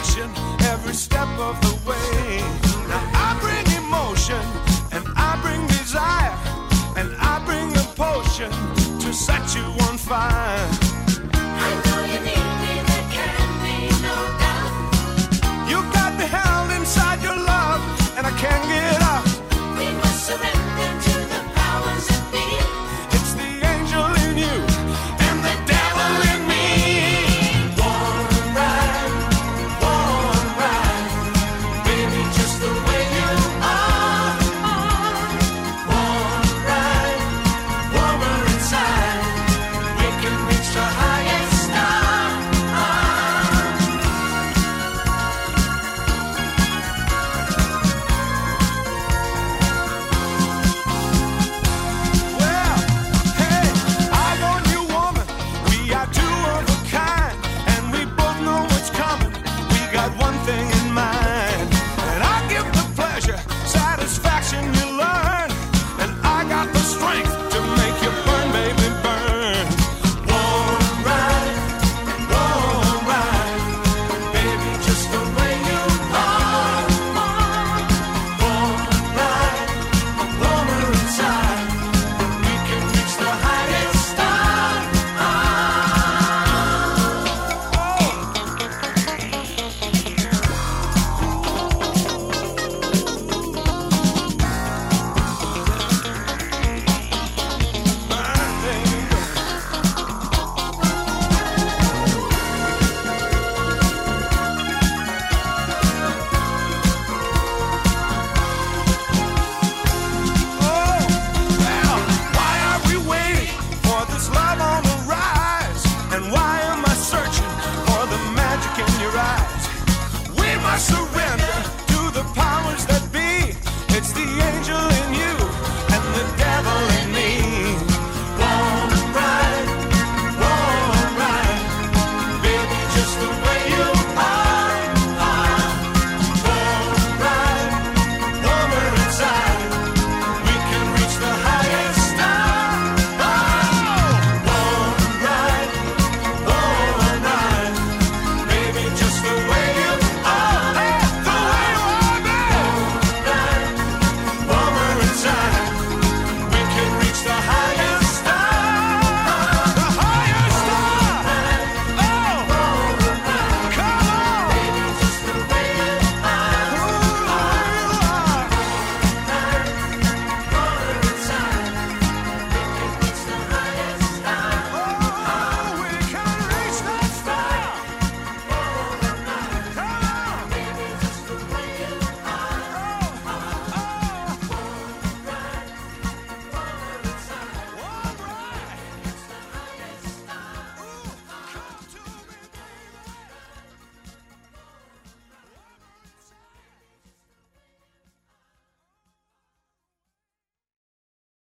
Every step of the way. Now I bring emotion and I bring desire and I bring the potion to set you on fire.